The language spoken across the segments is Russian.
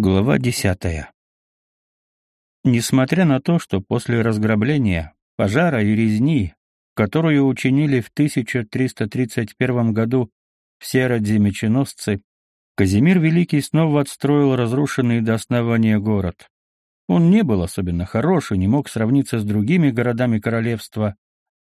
Глава десятая. Несмотря на то, что после разграбления, пожара и резни, которую учинили в 1331 году все родзимеченосцы, Казимир Великий снова отстроил разрушенный до основания город. Он не был особенно хорош и не мог сравниться с другими городами королевства,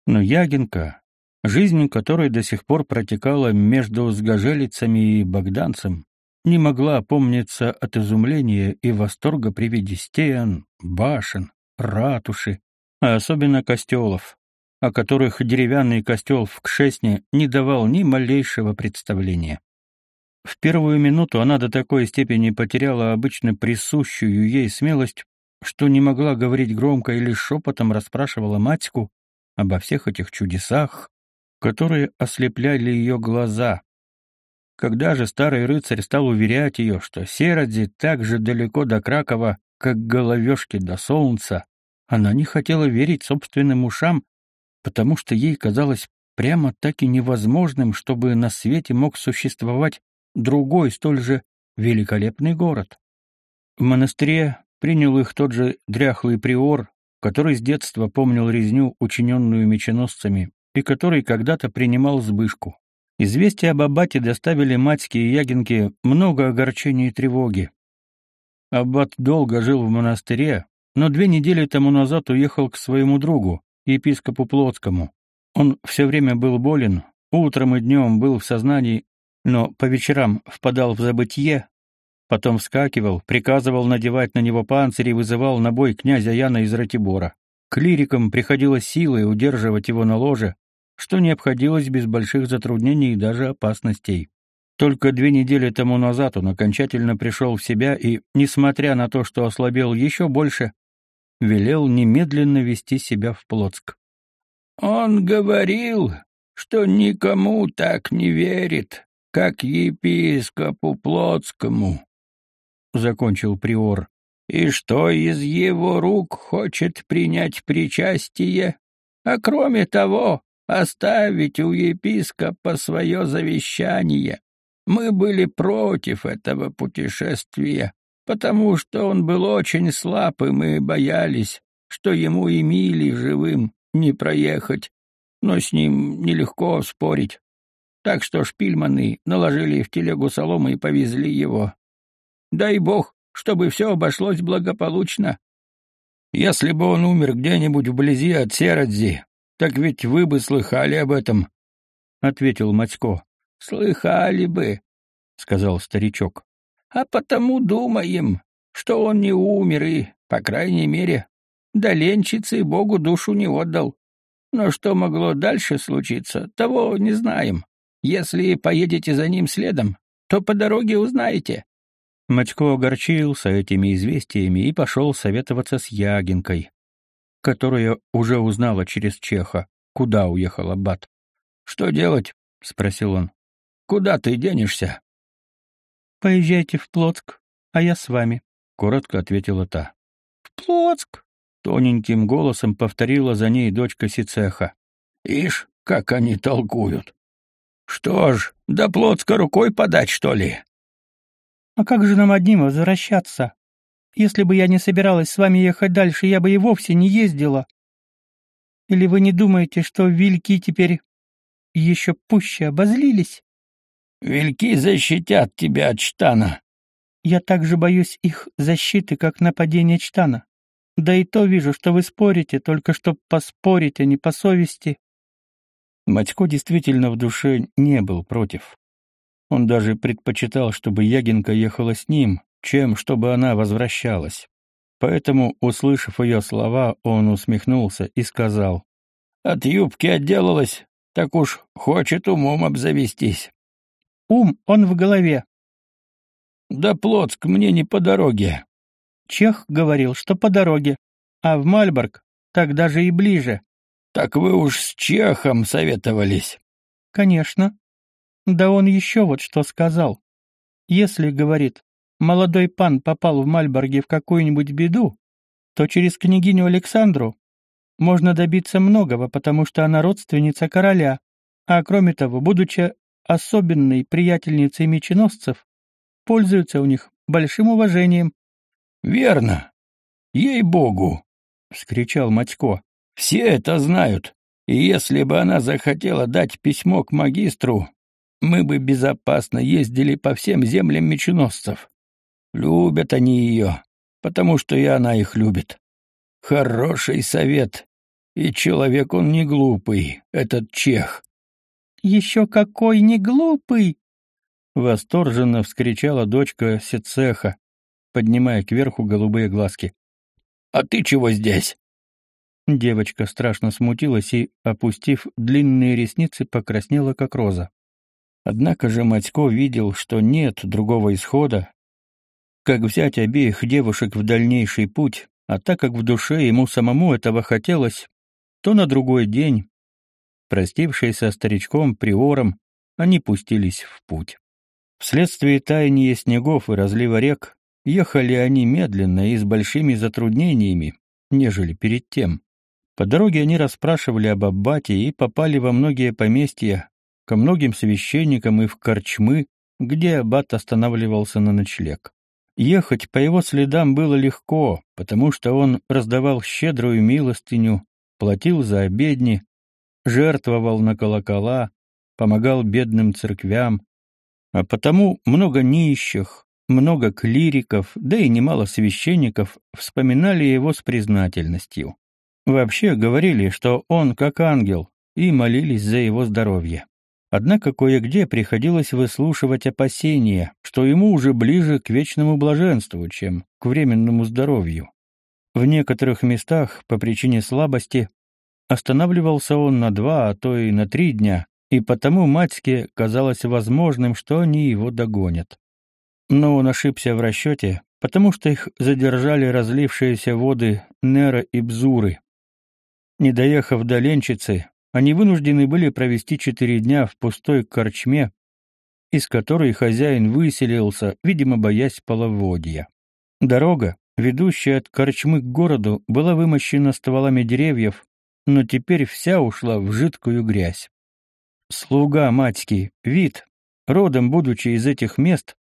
но Ягинка, жизнь которой до сих пор протекала между Сгожелицами и Богданцем, не могла опомниться от изумления и восторга при виде стен, башен, ратуши, а особенно костелов, о которых деревянный костел в Кшесне не давал ни малейшего представления. В первую минуту она до такой степени потеряла обычно присущую ей смелость, что не могла говорить громко или шепотом расспрашивала матьку обо всех этих чудесах, которые ослепляли ее глаза, когда же старый рыцарь стал уверять ее, что Сероди так же далеко до Кракова, как головешки до солнца, она не хотела верить собственным ушам, потому что ей казалось прямо так и невозможным, чтобы на свете мог существовать другой столь же великолепный город. В монастыре принял их тот же дряхлый приор, который с детства помнил резню, учиненную меченосцами, и который когда-то принимал сбышку. Известия об аббате доставили матьке и Ягинке много огорчений и тревоги. Аббат долго жил в монастыре, но две недели тому назад уехал к своему другу, епископу Плотскому. Он все время был болен, утром и днем был в сознании, но по вечерам впадал в забытье, потом вскакивал, приказывал надевать на него панцирь и вызывал на бой князя Яна из Ратибора. Клирикам приходилось силой удерживать его на ложе, что не обходилось без больших затруднений и даже опасностей. Только две недели тому назад он окончательно пришел в себя и, несмотря на то, что ослабел еще больше, велел немедленно вести себя в Плотск. «Он говорил, что никому так не верит, как епископу Плотскому», — закончил приор, «и что из его рук хочет принять причастие, а кроме того, оставить у епископа свое завещание. Мы были против этого путешествия, потому что он был очень слаб, и мы боялись, что ему и Мили живым не проехать, но с ним нелегко спорить. Так что шпильманы наложили в телегу соломы и повезли его. Дай бог, чтобы все обошлось благополучно. Если бы он умер где-нибудь вблизи от Серадзи, так ведь вы бы слыхали об этом, ответил Матько. Слыхали бы, сказал старичок. А потому думаем, что он не умер и, по крайней мере, доленчицы Богу душу не отдал. Но что могло дальше случиться, того не знаем. Если поедете за ним следом, то по дороге узнаете. Матько огорчился этими известиями и пошел советоваться с Ягинкой которая уже узнала через Чеха, куда уехал аббат. «Что делать?» — спросил он. «Куда ты денешься?» «Поезжайте в Плотск, а я с вами», — коротко ответила та. «В Плотск?» — тоненьким голосом повторила за ней дочка Сицеха. «Ишь, как они толкуют! Что ж, до Плотска рукой подать, что ли?» «А как же нам одним возвращаться?» Если бы я не собиралась с вами ехать дальше, я бы и вовсе не ездила. Или вы не думаете, что вельки теперь еще пуще обозлились? Вельки защитят тебя от Чтана. Я также боюсь их защиты, как нападения Чтана. Да и то вижу, что вы спорите, только чтоб поспорить, а не по совести. Матько действительно в душе не был против. Он даже предпочитал, чтобы Ягинка ехала с ним, чем чтобы она возвращалась. Поэтому, услышав ее слова, он усмехнулся и сказал, «От юбки отделалась, так уж хочет умом обзавестись». «Ум, он в голове». «Да Плотск мне не по дороге». Чех говорил, что по дороге, а в Мальборг так даже и ближе. «Так вы уж с Чехом советовались». «Конечно. Да он еще вот что сказал. Если, — говорит, молодой пан попал в Мальборге в какую-нибудь беду, то через княгиню Александру можно добиться многого, потому что она родственница короля, а кроме того, будучи особенной приятельницей меченосцев, пользуется у них большим уважением. Верно. Ей-богу, вскричал Матько. Все это знают. И если бы она захотела дать письмо к магистру, мы бы безопасно ездили по всем землям меченосцев. Любят они ее, потому что и она их любит. Хороший совет. И человек он не глупый, этот чех. Еще какой не глупый! Восторженно вскричала дочка Сецеха, поднимая кверху голубые глазки. «А ты чего здесь?» Девочка страшно смутилась и, опустив длинные ресницы, покраснела, как роза. Однако же Матько видел, что нет другого исхода, как взять обеих девушек в дальнейший путь, а так как в душе ему самому этого хотелось, то на другой день, простившись со старичком-приором, они пустились в путь. Вследствие таяния снегов и разлива рек, ехали они медленно и с большими затруднениями, нежели перед тем. По дороге они расспрашивали об аббате и попали во многие поместья, ко многим священникам и в корчмы, где аббат останавливался на ночлег. Ехать по его следам было легко, потому что он раздавал щедрую милостыню, платил за обедни, жертвовал на колокола, помогал бедным церквям, а потому много нищих, много клириков, да и немало священников вспоминали его с признательностью. Вообще говорили, что он как ангел, и молились за его здоровье. Однако кое-где приходилось выслушивать опасения, что ему уже ближе к вечному блаженству, чем к временному здоровью. В некоторых местах, по причине слабости, останавливался он на два, а то и на три дня, и потому матьке казалось возможным, что они его догонят. Но он ошибся в расчете, потому что их задержали разлившиеся воды Нера и Бзуры. Не доехав до Ленчицы, они вынуждены были провести четыре дня в пустой корчме, из которой хозяин выселился, видимо, боясь половодья. Дорога, ведущая от корчмы к городу, была вымощена стволами деревьев, но теперь вся ушла в жидкую грязь. Слуга матьки, вид, родом будучи из этих мест,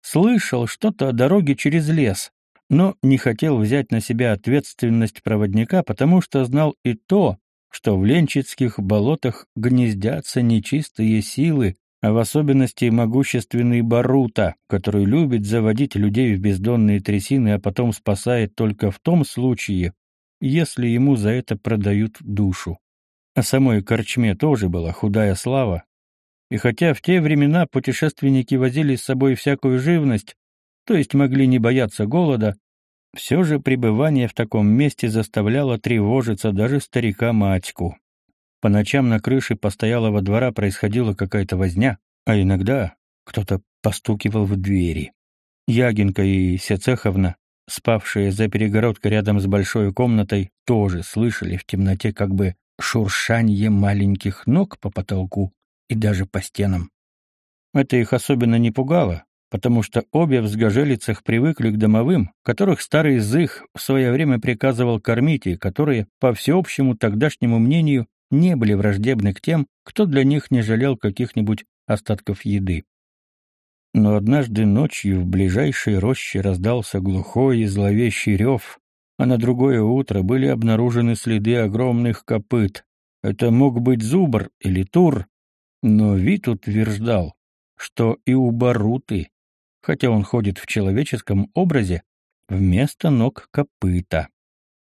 слышал что-то о дороге через лес, но не хотел взять на себя ответственность проводника, потому что знал и то, что в Ленчицких болотах гнездятся нечистые силы, а в особенности могущественный Барута, который любит заводить людей в бездонные трясины, а потом спасает только в том случае, если ему за это продают душу. А самой корчме тоже была худая слава, и хотя в те времена путешественники возили с собой всякую живность, то есть могли не бояться голода, все же пребывание в таком месте заставляло тревожиться даже старика-матьку. По ночам на крыше постоялого двора происходила какая-то возня, а иногда кто-то постукивал в двери. Ягинка и Сецеховна, спавшие за перегородкой рядом с большой комнатой, тоже слышали в темноте как бы шуршанье маленьких ног по потолку и даже по стенам. Это их особенно не пугало, потому что обе в сгожелицах привыкли к домовым, которых старый Зых в свое время приказывал кормить и которые, по всеобщему тогдашнему мнению, не были враждебны к тем, кто для них не жалел каких-нибудь остатков еды. Но однажды ночью в ближайшей роще раздался глухой и зловещий рев, а на другое утро были обнаружены следы огромных копыт. Это мог быть зубр или тур, но вид утверждал, что и у Баруты хотя он ходит в человеческом образе, вместо ног копыта.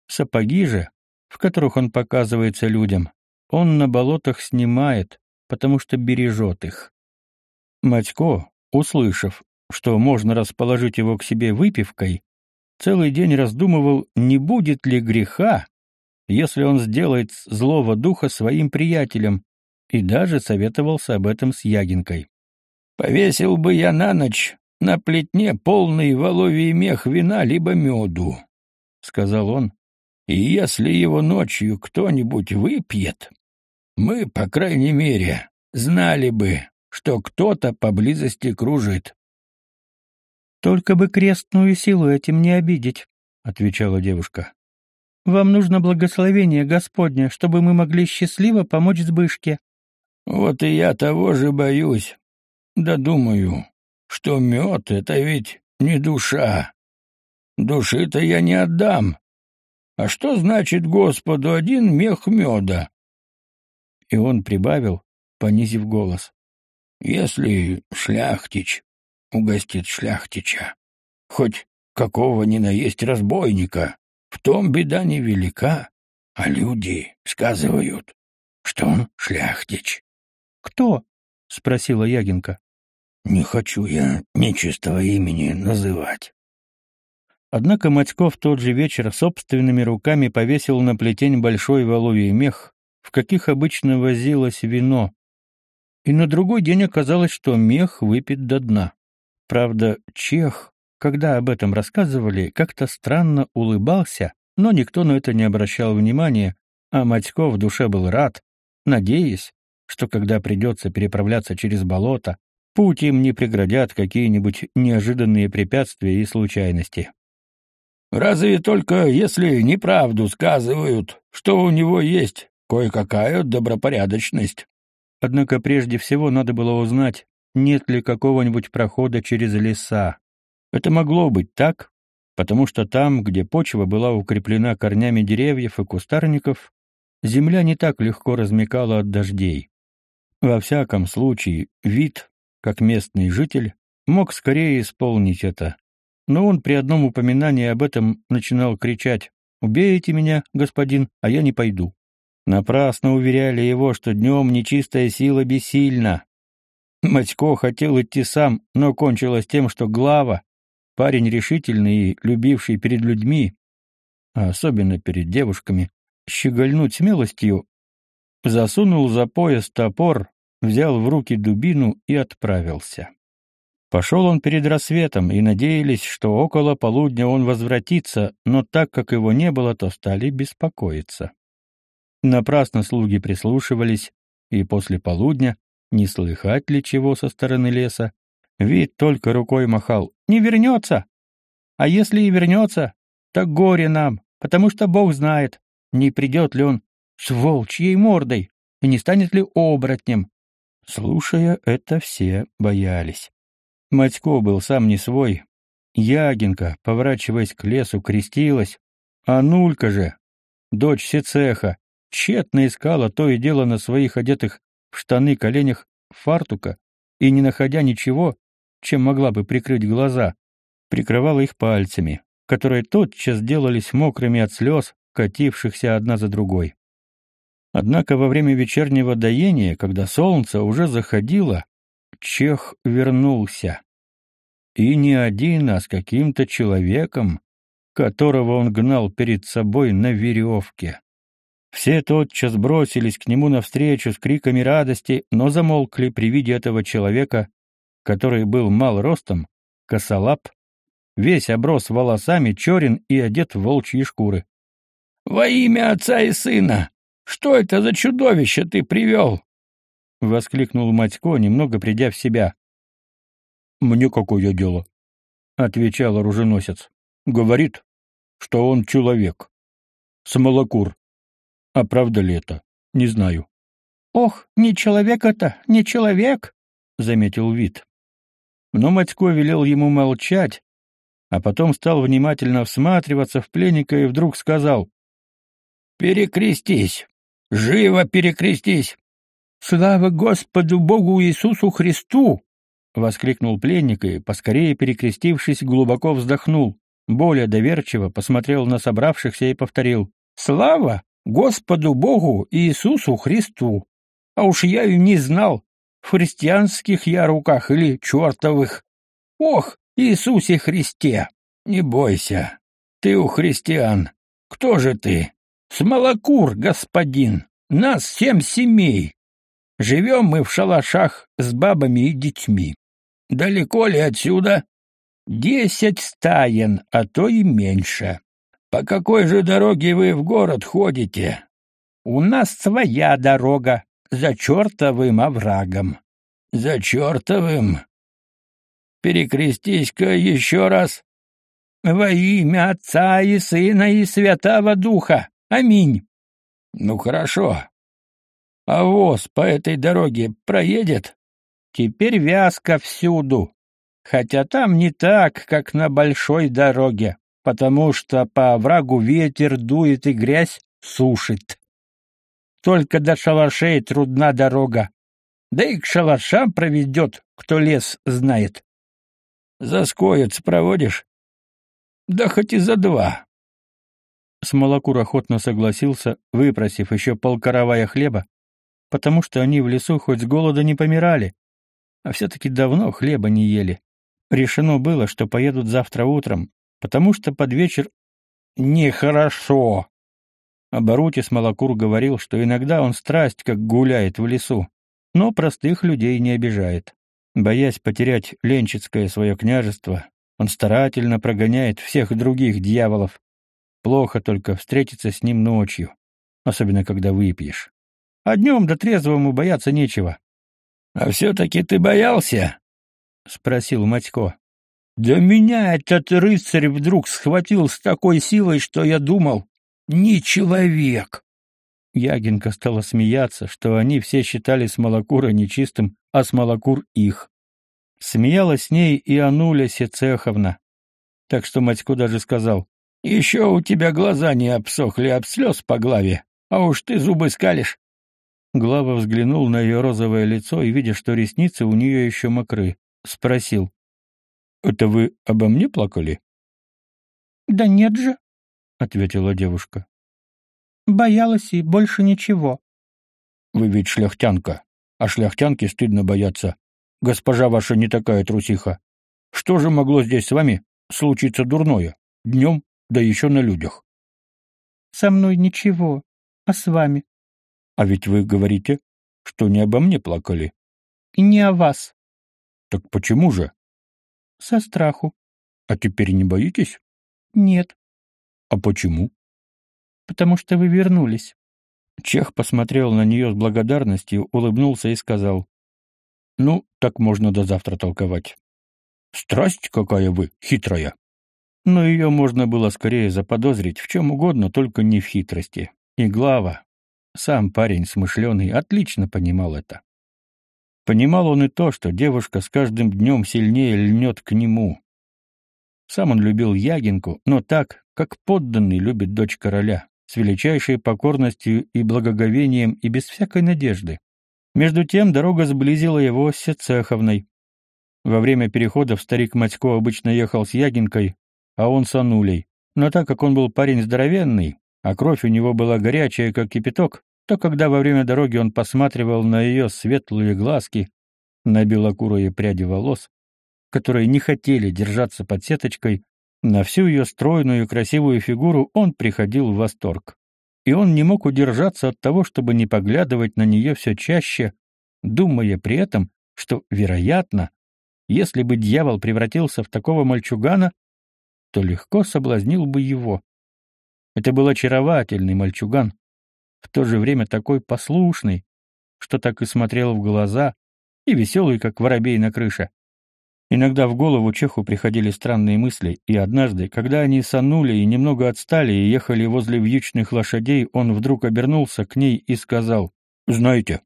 Сапоги же, в которых он показывается людям, он на болотах снимает, потому что бережет их. Матько, услышав, что можно расположить его к себе выпивкой, целый день раздумывал, не будет ли греха, если он сделает злого духа своим приятелем, и даже советовался об этом с Ягинкой. «Повесил бы я на ночь на плетне полный воловий мех вина либо меду, — сказал он, — и если его ночью кто-нибудь выпьет, мы, по крайней мере, знали бы, что кто-то поблизости кружит. — Только бы крестную силу этим не обидеть, — отвечала девушка. — Вам нужно благословение Господне, чтобы мы могли счастливо помочь Збышке. — Вот и я того же боюсь. Да думаю, что мед — это ведь не душа. Души-то я не отдам. А что значит Господу один мех меда? И он прибавил, понизив голос. Если шляхтич угостит шляхтича, хоть какого ни на есть разбойника, в том беда невелика, а люди сказывают, что он шляхтич. — Кто? — спросила Ягинка. — Не хочу я нечистого имени называть. Однако Матько в тот же вечер собственными руками повесил на плетень большой воловий мех, в каких обычно возилось вино. И на другой день оказалось, что мех выпит до дна. Правда, чех, когда об этом рассказывали, как-то странно улыбался, но никто на это не обращал внимания, а Матько в душе был рад, надеясь, что когда придется переправляться через болото, путь им не преградят какие-нибудь неожиданные препятствия и случайности. Разве только если неправду сказывают, что у него есть кое-какая добропорядочность. Однако прежде всего надо было узнать, нет ли какого-нибудь прохода через леса. Это могло быть так, потому что там, где почва была укреплена корнями деревьев и кустарников, земля не так легко размекала от дождей. Во всяком случае, вид, как местный житель, мог скорее исполнить это, но он при одном упоминании об этом начинал кричать «Убейте меня, господин, а я не пойду». Напрасно уверяли его, что днем нечистая сила бессильна. Матько хотел идти сам, но кончилось тем, что глава, парень решительный и любивший перед людьми, а особенно перед девушками, щегольнуть смелостью, засунул за пояс топор, взял в руки дубину и отправился. Пошел он перед рассветом, и надеялись, что около полудня он возвратится, но так как его не было, то стали беспокоиться. Напрасно слуги прислушивались, и после полудня, не слыхать ли чего со стороны леса, вид только рукой махал «Не вернется!» А если и вернется, так горе нам, потому что Бог знает, не придет ли он с волчьей мордой и не станет ли оборотнем. Слушая это, все боялись. Матько был сам не свой. Ягинка, поворачиваясь к лесу, крестилась, а Нулька же, дочь Сецеха, тщетно искала то и дело на своих одетых в штаны коленях фартука и, не находя ничего, чем могла бы прикрыть глаза, прикрывала их пальцами, которые тотчас делались мокрыми от слез, катившихся одна за другой. Однако во время вечернего доения, когда солнце уже заходило, Чех вернулся. И не один, а с каким-то человеком, которого он гнал перед собой на веревке. Все тотчас бросились к нему навстречу с криками радости, но замолкли при виде этого человека, который был мал ростом, косолап, весь оброс волосами, черен и одет в волчьи шкуры. «Во имя отца и сына! Что это за чудовище ты привел?» — воскликнул Матько, немного придя в себя. «Мне какое дело?» — отвечал оруженосец. «Говорит, что он человек. Смолокур. А правда ли это? Не знаю». «Ох, не человек это, не человек!» — заметил вид. Но Матько велел ему молчать, а потом стал внимательно всматриваться в пленника и вдруг сказал. «Перекрестись! Живо перекрестись! «Слава Господу Богу Иисусу Христу!» — воскликнул пленник и, поскорее перекрестившись, глубоко вздохнул, более доверчиво посмотрел на собравшихся и повторил «Слава Господу Богу Иисусу Христу! А уж я и не знал, в христианских я руках или чертовых! Ох, Иисусе Христе! Не бойся, ты у христиан. Кто же ты? Смолокур, господин, нас семь семей, Живем мы в шалашах с бабами и детьми. Далеко ли отсюда? Десять стаен, а то и меньше. По какой же дороге вы в город ходите? У нас своя дорога, за чертовым оврагом. За чертовым? Перекрестись-ка еще раз. Во имя Отца и Сына и Святого Духа. Аминь. Ну хорошо. А воз по этой дороге проедет? Теперь вязко всюду. хотя там не так, как на большой дороге, потому что по оврагу ветер дует и грязь сушит. Только до шалашей трудна дорога, да и к шалашам проведет, кто лес знает. За скоец проводишь? Да хоть и за два. Смолокур охотно согласился, выпросив еще полкоровая хлеба, потому что они в лесу хоть с голода не помирали, а все-таки давно хлеба не ели. Решено было, что поедут завтра утром, потому что под вечер нехорошо. А Барути Смолокур говорил, что иногда он страсть как гуляет в лесу, но простых людей не обижает. Боясь потерять Ленчицкое свое княжество, он старательно прогоняет всех других дьяволов. Плохо только встретиться с ним ночью, особенно когда выпьешь. А днем да трезвому бояться нечего. — А все-таки ты боялся? — спросил Матько. — Да меня этот рыцарь вдруг схватил с такой силой, что я думал, не человек. Ягинка стала смеяться, что они все считали Смолокура нечистым, а Смолокур их. Смеялась с ней и Ануля Сецеховна. Так что Матько даже сказал, «Еще у тебя глаза не обсохли от слез по главе, а уж ты зубы скалишь». Глава взглянул на ее розовое лицо и, видя, что ресницы у нее еще мокры, спросил, «Это вы обо мне плакали?» «Да нет же», — ответила девушка. Боялась и больше ничего. Вы ведь шляхтянка, а шляхтянке стыдно бояться. Госпожа ваша не такая трусиха. Что же могло здесь с вами случиться дурное? Днем, да еще на людях. Со мной ничего, а с вами? А ведь вы говорите, что не обо мне плакали. И не о вас. Так почему же? Со страху. А теперь не боитесь? Нет. А почему? потому что вы вернулись. Чех посмотрел на нее с благодарностью, улыбнулся и сказал. «Ну, так можно до завтра толковать. Страсть какая вы, хитрая!» Но ее можно было скорее заподозрить в чем угодно, только не в хитрости. И Глава, сам парень смышленый, отлично понимал это. Понимал он и то, что девушка с каждым днем сильнее льнет к нему. Сам он любил Ягинку, но так, как подданный любит дочь короля с величайшей покорностью и благоговением и без всякой надежды. Между тем дорога сблизила его с Сецеховной. Во время переходов старик Матько обычно ехал с Ягинкой, а он с Анулей. Но так как он был парень здоровенный, а кровь у него была горячая, как кипяток, то когда во время дороги он посматривал на ее светлые глазки, на белокурые пряди волос, которые не хотели держаться под сеточкой, на всю ее стройную и красивую фигуру он приходил в восторг. И он не мог удержаться от того, чтобы не поглядывать на нее все чаще, думая при этом, что, вероятно, если бы дьявол превратился в такого мальчугана, то легко соблазнил бы его. Это был очаровательный мальчуган, в то же время такой послушный, что так и смотрел в глаза, и веселый, как воробей на крыше. Иногда в голову Чеху приходили странные мысли, и однажды, когда они санули и немного отстали и ехали возле вьючных лошадей, он вдруг обернулся к ней и сказал, «Знаете,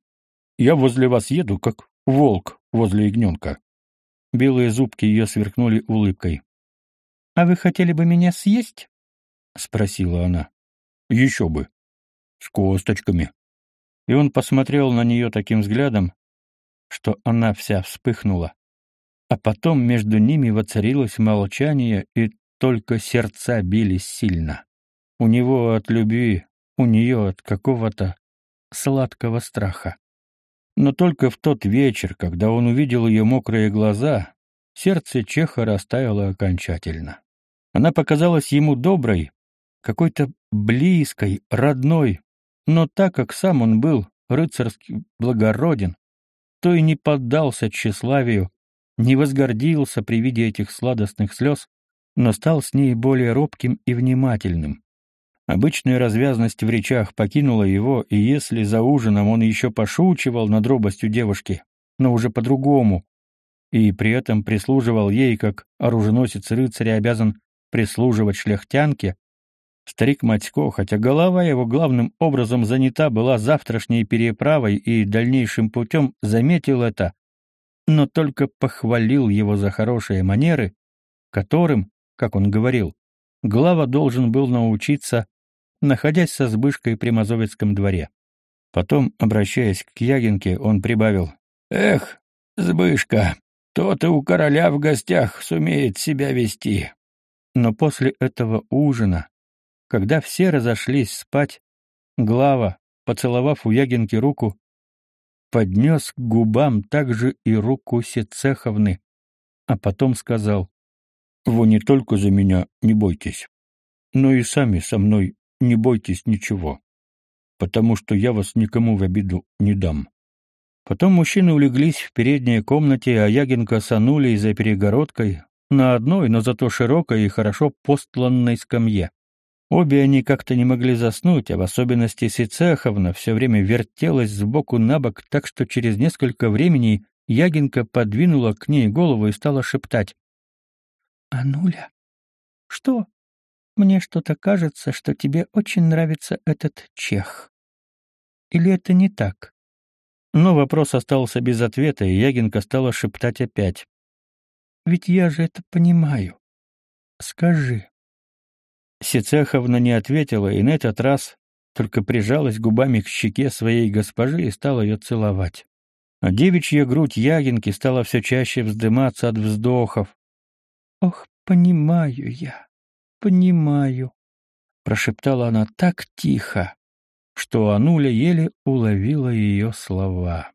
я возле вас еду, как волк возле ягненка». Белые зубки ее сверкнули улыбкой. «А вы хотели бы меня съесть?» — спросила она. «Еще бы. С косточками». И он посмотрел на нее таким взглядом, что она вся вспыхнула. А потом между ними воцарилось молчание, и только сердца бились сильно. У него от любви, у нее от какого-то сладкого страха. Но только в тот вечер, когда он увидел ее мокрые глаза, сердце Чеха растаяло окончательно. Она показалась ему доброй, какой-то близкой, родной, но так как сам он был рыцарски благороден, то и не поддался тщеславию, не возгордился при виде этих сладостных слез, но стал с ней более робким и внимательным. Обычная развязность в речах покинула его, и если за ужином он еще пошучивал над робостью девушки, но уже по-другому, и при этом прислуживал ей, как оруженосец рыцаря обязан прислуживать шляхтянке, старик Матько, хотя голова его главным образом занята была завтрашней переправой и дальнейшим путем, заметил это но только похвалил его за хорошие манеры, которым, как он говорил, глава должен был научиться, находясь со Збышкой при Мазовецком дворе. Потом, обращаясь к Ягинке, он прибавил «Эх, Збышка, то ты у короля в гостях сумеет себя вести». Но после этого ужина, когда все разошлись спать, Глава, поцеловав у Ягинки руку, поднес к губам также и руку Сецеховны, а потом сказал, «Вы не только за меня не бойтесь, но и сами со мной не бойтесь ничего, потому что я вас никому в обиду не дам». Потом мужчины улеглись в передней комнате, а Ягинка с Анулей за перегородкой, на одной, но зато широкой и хорошо постланной скамье. Обе они как-то не могли заснуть, а в особенности Сицеховна все время вертелась сбоку на бок, так что через несколько времени Ягинка подвинула к ней голову и стала шептать. «Ануля, что? Мне что-то кажется, что тебе очень нравится этот чех. Или это не так?» Но вопрос остался без ответа, и Ягинка стала шептать опять. «Ведь я же это понимаю. Скажи, Сицеховна не ответила и на этот раз только прижалась губами к щеке своей госпожи и стала ее целовать. А девичья грудь Ягинки стала все чаще вздыматься от вздохов. «Ох, понимаю я, понимаю», — прошептала она так тихо, что Ануля еле уловила ее слова.